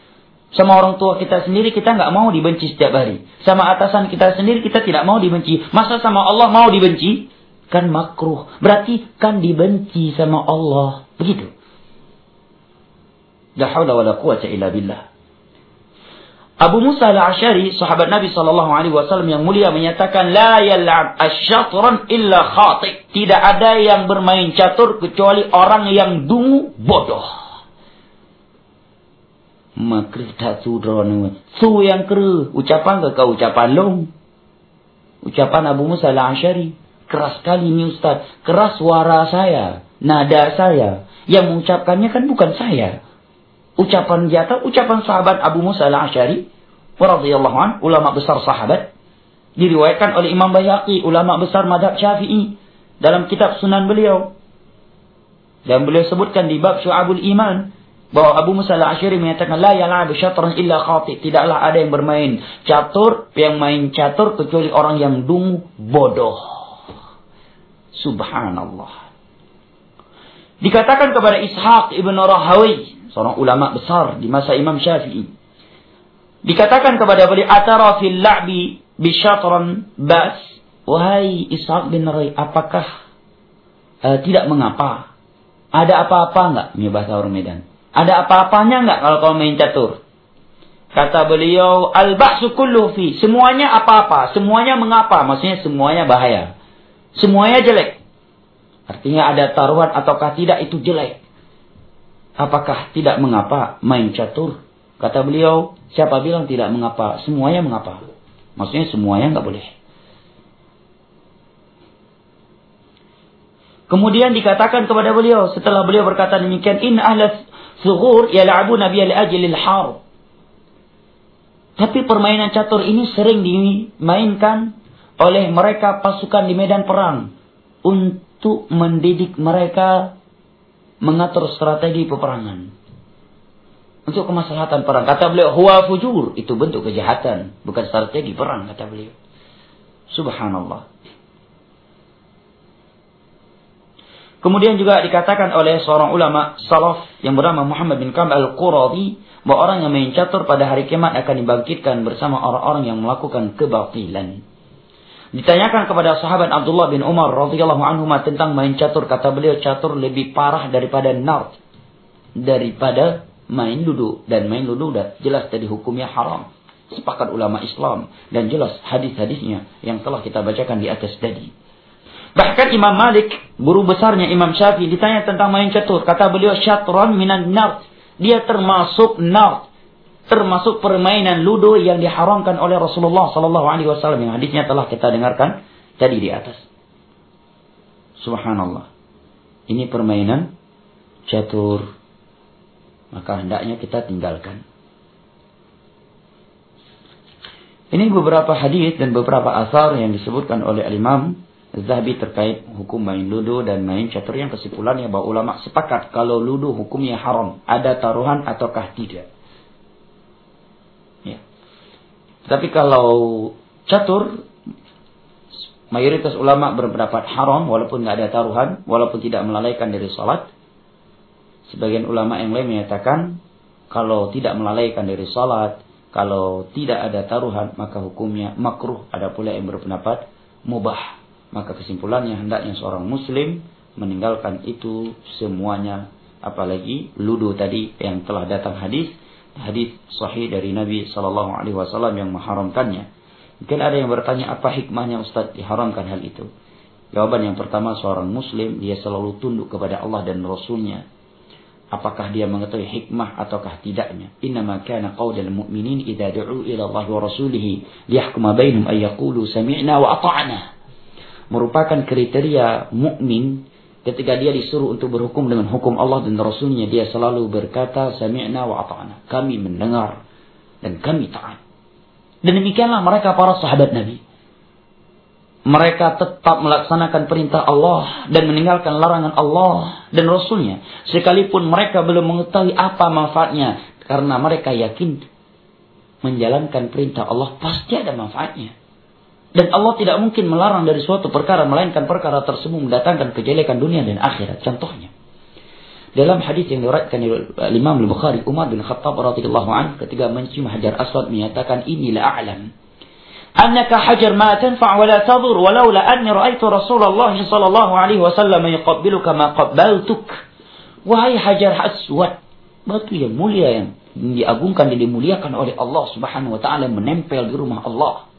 Sama orang tua kita sendiri kita nggak mau dibenci setiap hari. Sama atasan kita sendiri kita tidak mau dibenci. Masa sama Allah mau dibenci? Kan makruh. Berarti kan dibenci sama Allah. Begitu. La haula wa la quwata illa billah. Abu Musa al-Ashari, sahabat Nabi sallallahu alaihi wasallam yang mulia menyatakan la yal'ab asy-syatran illa khati. Tidak ada yang bermain catur kecuali orang yang dungu bodoh. Makrif tak su yang kera. Ucapan ke kau ucapan long. Ucapan Abu Musa al-Ashari. Keras sekali ni Ustaz. Keras suara saya. Nada saya. Yang mengucapkannya kan bukan saya. Ucapan jatuh, ucapan sahabat Abu Musa al-Ashari. Waradiyallahu an, ulama besar sahabat. Diriwayatkan oleh Imam Bayhaqi, ulama besar madhab syafi'i. Dalam kitab sunan beliau. Dan beliau sebutkan di bab syu'abul iman bahwa Abu Musa al-Ashari menyatakan la yal'abu syatran illa. Tidaklah ada yang bermain catur, yang main catur kecuali orang yang dungu bodoh. Subhanallah. Dikatakan kepada Ishaq ibn Rahawi, seorang ulama besar di masa Imam Syafi'i. Dikatakan kepada beliau atara fil la'bi bisyatran bas. Wahai Ishaq bin Rahawi, apakah uh, tidak mengapa? Ada apa-apa enggak? Ini bahasa orang Medan. Ada apa-apanya enggak kalau kau main catur? Kata beliau, al-ba'su kullu fi. Semuanya apa-apa, semuanya mengapa? Maksudnya semuanya bahaya. Semuanya jelek. Artinya ada taruhan ataukah tidak itu jelek. Apakah tidak mengapa main catur? Kata beliau, siapa bilang tidak mengapa? Semuanya mengapa. Maksudnya semuanya enggak boleh. Kemudian dikatakan kepada beliau setelah beliau berkata demikian, in ahlas Sughur yal'abuna bi al-ajlil har. Tapi permainan catur ini sering dimainkan oleh mereka pasukan di medan perang untuk mendidik mereka mengatur strategi peperangan. Untuk kemaslahatan perang. Kata beliau, huwa fujur. Itu bentuk kejahatan. Bukan strategi perang, kata beliau. Subhanallah. Kemudian juga dikatakan oleh seorang ulama salaf yang bernama Muhammad bin Kam al-Quradi bahwa orang yang main catur pada hari kiamat akan dibangkitkan bersama orang-orang yang melakukan kebatilan. Ditanyakan kepada sahabat Abdullah bin Umar radhiyallahu anhu tentang main catur, kata beliau catur lebih parah daripada nard, daripada main ludo dan main ludo sudah jelas tadi hukumnya haram. Sepakat ulama Islam dan jelas hadis-hadisnya yang telah kita bacakan di atas tadi. Bahkan Imam Malik, guru besarnya Imam Syafi'i ditanya tentang main catur. Kata beliau syatron minan nard. Dia termasuk nard. Termasuk permainan ludo yang diharamkan oleh Rasulullah sallallahu alaihi wasallam yang hadisnya telah kita dengarkan tadi di atas. Subhanallah. Ini permainan catur. Maka hendaknya kita tinggalkan. Ini beberapa hadis dan beberapa asar yang disebutkan oleh Al-Imam Zahabi terkait hukum main ludo dan main catur yang kesimpulannya bahwa ulama sepakat kalau ludo hukumnya haram, ada taruhan ataukah tidak. Ya. Tapi kalau catur mayoritas ulama berpendapat haram walaupun nggak ada taruhan, walaupun tidak melalaikan dari sholat. Sebagian ulama yang lain menyatakan kalau tidak melalaikan dari sholat, kalau tidak ada taruhan maka hukumnya makruh. Ada pula yang berpendapat mubah maka kesimpulannya hendaknya seorang muslim meninggalkan itu semuanya apalagi ludo tadi yang telah datang hadis hadis sahih dari Nabi sallallahu alaihi wasallam yang mengharamkannya. Mungkin ada yang bertanya apa hikmahnya Ustaz diharamkan hal itu? Jawaban yang pertama seorang muslim dia selalu tunduk kepada Allah dan Rasulnya. Apakah dia mengetahui hikmah ataukah tidaknya? Innama kana qaulal mu'minin idza du'u ila Allah wa rasulih liyahkuma bainahum ay yaqulu sami'na wa ata'na merupakan kriteria mukmin ketika dia disuruh untuk berhukum dengan hukum Allah dan Rasulnya dia selalu berkata sami'na wa ata'na. Kami mendengar dan kami taat. Dan demikianlah mereka para sahabat Nabi. Mereka tetap melaksanakan perintah Allah dan meninggalkan larangan Allah dan Rasulnya. Sekalipun mereka belum mengetahui apa manfaatnya karena mereka yakin menjalankan perintah Allah pasti ada manfaatnya dan Allah tidak mungkin melarang dari suatu perkara melainkan perkara tersebut mendatangkan kejelekan dunia dan akhirat. Contohnya dalam hadis yang diriwayatkan oleh Imam Al-Bukhari Umar bin Khattab radhiyallahu an ketika mencium Hajar Aswad menyatakan inilah a'lam. Annaka hajar ma tanfa' wa la tadur walaula anni ra'aitu Rasulullah sallallahu alaihi wasallam yuqabbiluka ma qabbaltuk. Wahai Hajar Aswad batu yang mulia yang diagungkan dan dimuliakan oleh Allah Subhanahu wa taala menempel di rumah Allah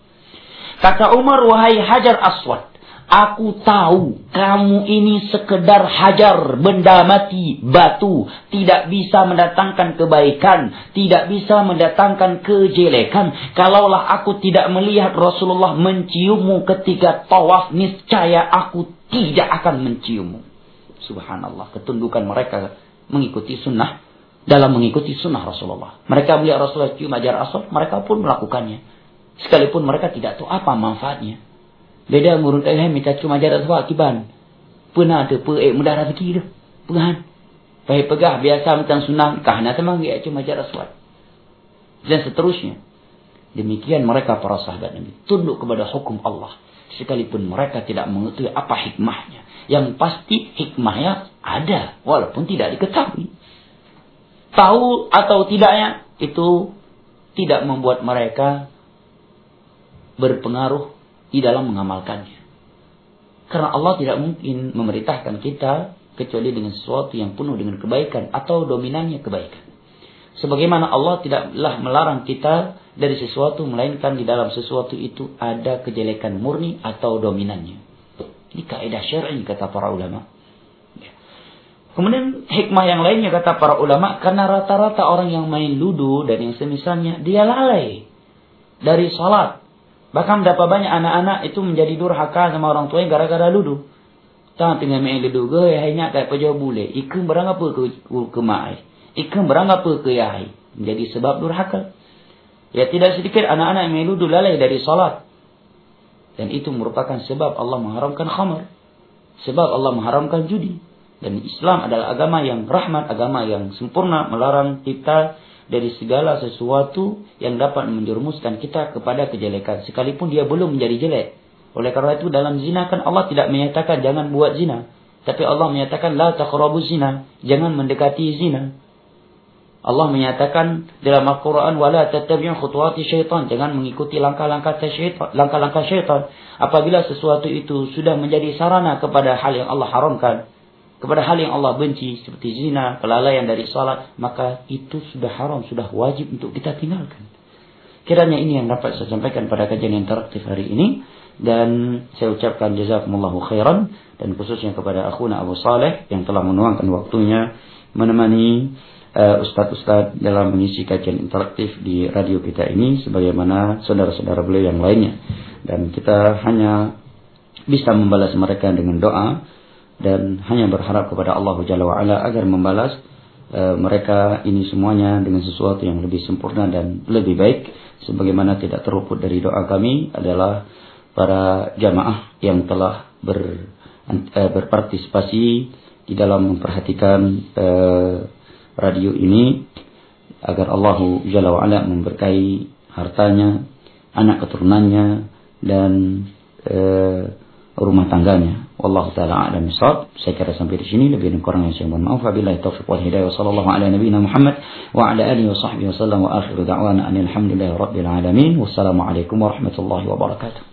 Kata Umar, wahai Hajar Aswad, Aku tahu kamu ini sekedar hajar, benda mati, batu. Tidak bisa mendatangkan kebaikan. Tidak bisa mendatangkan kejelekan. Kalaulah aku tidak melihat Rasulullah menciummu ketika tawaf, niscaya aku tidak akan menciummu. Subhanallah, ketundukan mereka mengikuti sunnah dalam mengikuti sunnah Rasulullah. Mereka melihat Rasulullah cium ajar asal, mereka pun melakukannya. Sekalipun mereka tidak tahu apa manfaatnya. Beda ngurut ilham minta cuma jarak sebab kiban. Pernah ada per eh mudah rezeki tu. Pengahan. Baik pegah biasa macam sunnah kahna memang dia cuma jarak sebab. Dan seterusnya. Demikian mereka para sahabat Nabi. Tunduk kepada hukum Allah. Sekalipun mereka tidak mengetahui apa hikmahnya. Yang pasti hikmahnya ada. Walaupun tidak diketahui. Tahu atau tidaknya. Itu tidak membuat mereka berpengaruh di dalam mengamalkannya. Karena Allah tidak mungkin memerintahkan kita kecuali dengan sesuatu yang penuh dengan kebaikan atau dominannya kebaikan. Sebagaimana Allah tidaklah melarang kita dari sesuatu melainkan di dalam sesuatu itu ada kejelekan murni atau dominannya. Ini kaidah syar'i kata para ulama. Ya. Kemudian hikmah yang lainnya kata para ulama karena rata-rata orang yang main ludo dan yang semisalnya dia lalai dari salat Bahkan berapa banyak anak-anak itu menjadi durhaka sama orang tuanya gara-gara ludu. Tak tengah main ludu ke, hanya tak apa boleh. Ikan berang apa ke, ke, mai. Ikan berang apa ke yahai. Menjadi sebab durhaka. Ya tidak sedikit anak-anak main ludu lalai dari salat. Dan itu merupakan sebab Allah mengharamkan khamar. Sebab Allah mengharamkan judi. Dan Islam adalah agama yang rahmat, agama yang sempurna, melarang kita dari segala sesuatu yang dapat menjerumuskan kita kepada kejelekan. Sekalipun dia belum menjadi jelek. Oleh karena itu dalam zina kan Allah tidak menyatakan jangan buat zina, tapi Allah menyatakan la taqrabu zina, jangan mendekati zina. Allah menyatakan dalam Al-Quran wala tattabi'u khutuwati syaitan. Jangan mengikuti langkah-langkah syaitan langkah-langkah syaitan. Apabila sesuatu itu sudah menjadi sarana kepada hal yang Allah haramkan kepada hal yang Allah benci seperti zina, kelalaian dari salat, maka itu sudah haram, sudah wajib untuk kita tinggalkan. Kiranya ini yang dapat saya sampaikan pada kajian interaktif hari ini dan saya ucapkan jazakumullahu khairan dan khususnya kepada akhuna Abu Saleh yang telah menuangkan waktunya menemani uh, ustadz-ustadz dalam mengisi kajian interaktif di radio kita ini sebagaimana saudara-saudara beliau yang lainnya dan kita hanya bisa membalas mereka dengan doa dan hanya berharap kepada Allah Jalla wa'ala agar membalas e, mereka ini semuanya dengan sesuatu yang lebih sempurna dan lebih baik. Sebagaimana tidak terluput dari doa kami adalah para jamaah yang telah ber, e, berpartisipasi di dalam memperhatikan e, radio ini agar Allah Jalla wa'ala memberkahi hartanya, anak keturunannya dan e, rumah tangganya. Wallahu taala a'lam bishawab. Saya kira sampai di sini lebih dan yang saya mohon maaf. Wabillahi taufiq wal hidayah. Wassallallahu ala nabiyyina Muhammad wa ala alihi wa sahbihi wasallam wa akhiru da'wana alhamdulillahi rabbil alamin. Wassalamualaikum warahmatullahi wabarakatuh.